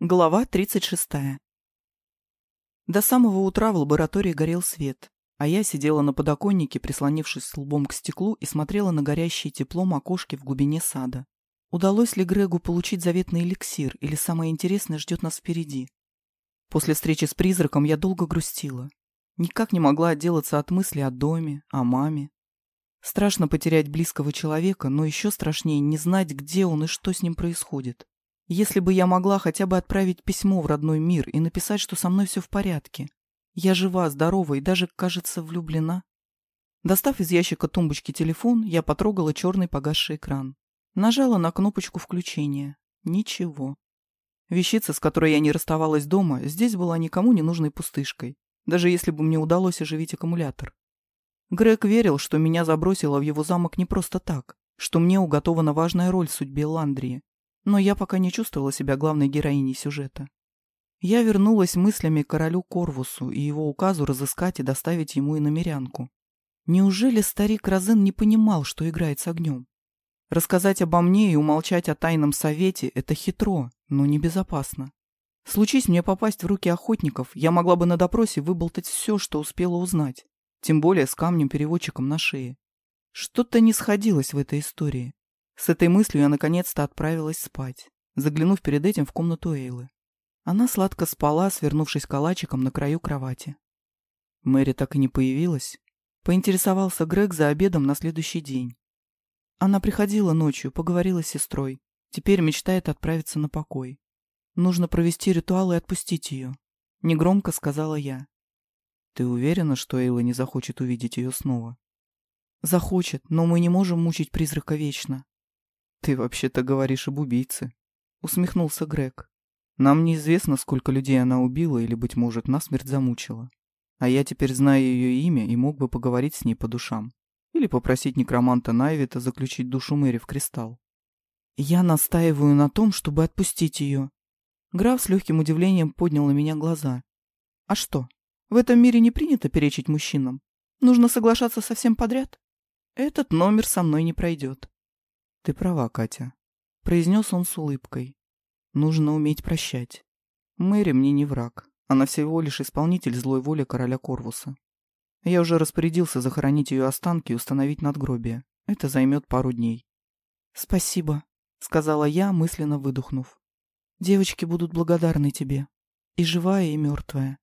Глава 36. До самого утра в лаборатории горел свет, а я сидела на подоконнике, прислонившись лбом к стеклу и смотрела на горящее теплом окошки в глубине сада. Удалось ли Грегу получить заветный эликсир, или самое интересное ждет нас впереди? После встречи с призраком я долго грустила. Никак не могла отделаться от мысли о доме, о маме. Страшно потерять близкого человека, но еще страшнее не знать, где он и что с ним происходит. Если бы я могла хотя бы отправить письмо в родной мир и написать, что со мной все в порядке. Я жива, здорова и даже, кажется, влюблена. Достав из ящика тумбочки телефон, я потрогала черный погасший экран. Нажала на кнопочку включения. Ничего. Вещица, с которой я не расставалась дома, здесь была никому не нужной пустышкой, даже если бы мне удалось оживить аккумулятор. Грег верил, что меня забросило в его замок не просто так, что мне уготована важная роль в судьбе Ландрии, но я пока не чувствовала себя главной героиней сюжета. Я вернулась мыслями к королю Корвусу и его указу разыскать и доставить ему иномерянку. Неужели старик Розен не понимал, что играет с огнем? Рассказать обо мне и умолчать о тайном совете — это хитро, но небезопасно. Случись мне попасть в руки охотников, я могла бы на допросе выболтать все, что успела узнать, тем более с камнем-переводчиком на шее. Что-то не сходилось в этой истории. С этой мыслью я наконец-то отправилась спать, заглянув перед этим в комнату Эйлы. Она сладко спала, свернувшись калачиком на краю кровати. Мэри так и не появилась. Поинтересовался Грег за обедом на следующий день. Она приходила ночью, поговорила с сестрой. Теперь мечтает отправиться на покой. Нужно провести ритуал и отпустить ее. Негромко сказала я. Ты уверена, что Эйла не захочет увидеть ее снова? Захочет, но мы не можем мучить призрака вечно. «Ты вообще-то говоришь об убийце», — усмехнулся Грег. «Нам неизвестно, сколько людей она убила или, быть может, насмерть замучила. А я теперь знаю ее имя и мог бы поговорить с ней по душам. Или попросить некроманта Найвита заключить душу Мэри в кристалл. Я настаиваю на том, чтобы отпустить ее. Граф с легким удивлением поднял на меня глаза. А что, в этом мире не принято перечить мужчинам? Нужно соглашаться со всем подряд? Этот номер со мной не пройдет. «Ты права, Катя», — произнес он с улыбкой. «Нужно уметь прощать. Мэри мне не враг. Она всего лишь исполнитель злой воли короля Корвуса. Я уже распорядился захоронить ее останки и установить надгробие. Это займет пару дней». «Спасибо», — сказала я, мысленно выдохнув. «Девочки будут благодарны тебе. И живая, и мертвая».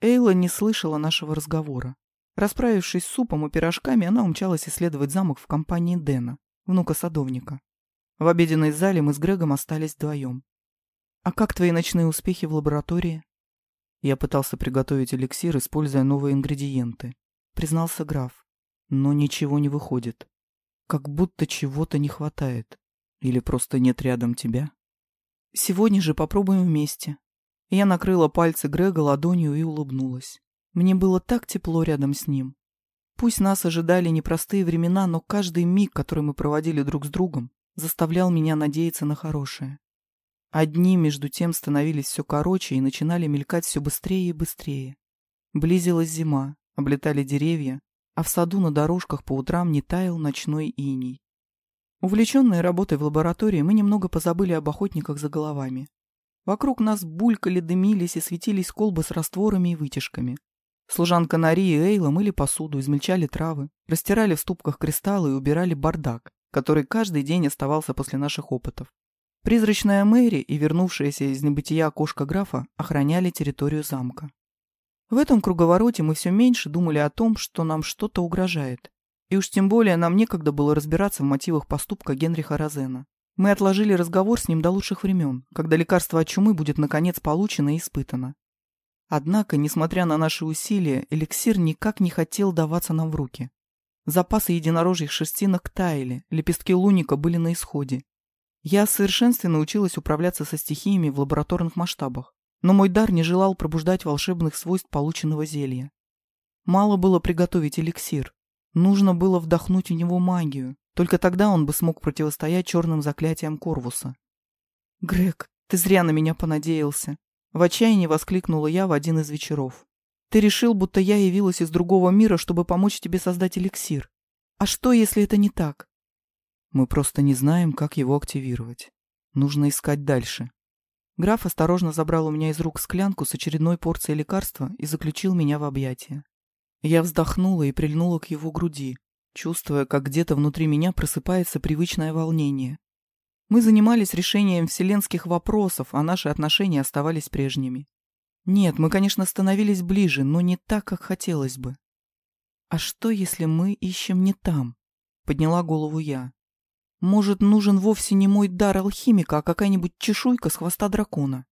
Эйла не слышала нашего разговора. Расправившись с супом и пирожками, она умчалась исследовать замок в компании Дэна внука садовника. В обеденной зале мы с Грегом остались вдвоем. «А как твои ночные успехи в лаборатории?» Я пытался приготовить эликсир, используя новые ингредиенты. Признался граф. Но ничего не выходит. Как будто чего-то не хватает. Или просто нет рядом тебя. Сегодня же попробуем вместе. Я накрыла пальцы Грега ладонью и улыбнулась. Мне было так тепло рядом с ним. Пусть нас ожидали непростые времена, но каждый миг, который мы проводили друг с другом, заставлял меня надеяться на хорошее. Одни, между тем, становились все короче и начинали мелькать все быстрее и быстрее. Близилась зима, облетали деревья, а в саду на дорожках по утрам не таял ночной иней. Увлеченные работой в лаборатории, мы немного позабыли об охотниках за головами. Вокруг нас булькали, дымились и светились колбы с растворами и вытяжками. Служанка Нари и Эйла мыли посуду, измельчали травы, растирали в ступках кристаллы и убирали бардак, который каждый день оставался после наших опытов. Призрачная Мэри и вернувшаяся из небытия кошка графа охраняли территорию замка. В этом круговороте мы все меньше думали о том, что нам что-то угрожает. И уж тем более нам некогда было разбираться в мотивах поступка Генриха Розена. Мы отложили разговор с ним до лучших времен, когда лекарство от чумы будет наконец получено и испытано. Однако, несмотря на наши усилия, эликсир никак не хотел даваться нам в руки. Запасы единорожьих шерстинок таяли, лепестки луника были на исходе. Я совершенственно училась управляться со стихиями в лабораторных масштабах, но мой дар не желал пробуждать волшебных свойств полученного зелья. Мало было приготовить эликсир. Нужно было вдохнуть в него магию. Только тогда он бы смог противостоять черным заклятиям Корвуса. «Грег, ты зря на меня понадеялся», в отчаянии воскликнула я в один из вечеров. «Ты решил, будто я явилась из другого мира, чтобы помочь тебе создать эликсир. А что, если это не так?» «Мы просто не знаем, как его активировать. Нужно искать дальше». Граф осторожно забрал у меня из рук склянку с очередной порцией лекарства и заключил меня в объятия. Я вздохнула и прильнула к его груди, чувствуя, как где-то внутри меня просыпается привычное волнение. Мы занимались решением вселенских вопросов, а наши отношения оставались прежними. Нет, мы, конечно, становились ближе, но не так, как хотелось бы. «А что, если мы ищем не там?» — подняла голову я. «Может, нужен вовсе не мой дар алхимика, а какая-нибудь чешуйка с хвоста дракона?»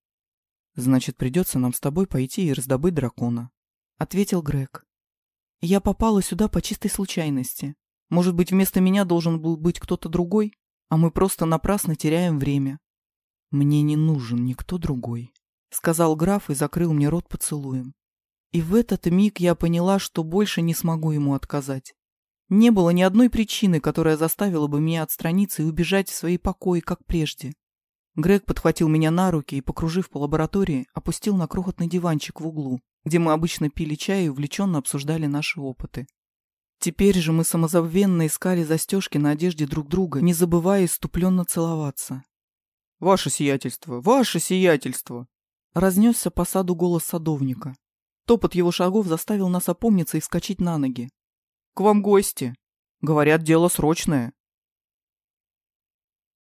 «Значит, придется нам с тобой пойти и раздобыть дракона», — ответил Грег. «Я попала сюда по чистой случайности. Может быть, вместо меня должен был быть кто-то другой, а мы просто напрасно теряем время». «Мне не нужен никто другой», — сказал граф и закрыл мне рот поцелуем. И в этот миг я поняла, что больше не смогу ему отказать. Не было ни одной причины, которая заставила бы меня отстраниться и убежать в свои покои, как прежде. Грег подхватил меня на руки и, покружив по лаборатории, опустил на крохотный диванчик в углу, где мы обычно пили чай и увлеченно обсуждали наши опыты. Теперь же мы самозабвенно искали застежки на одежде друг друга, не забывая иступленно целоваться. «Ваше сиятельство! Ваше сиятельство!» Разнесся по саду голос садовника. Топот его шагов заставил нас опомниться и вскочить на ноги. «К вам гости. Говорят, дело срочное».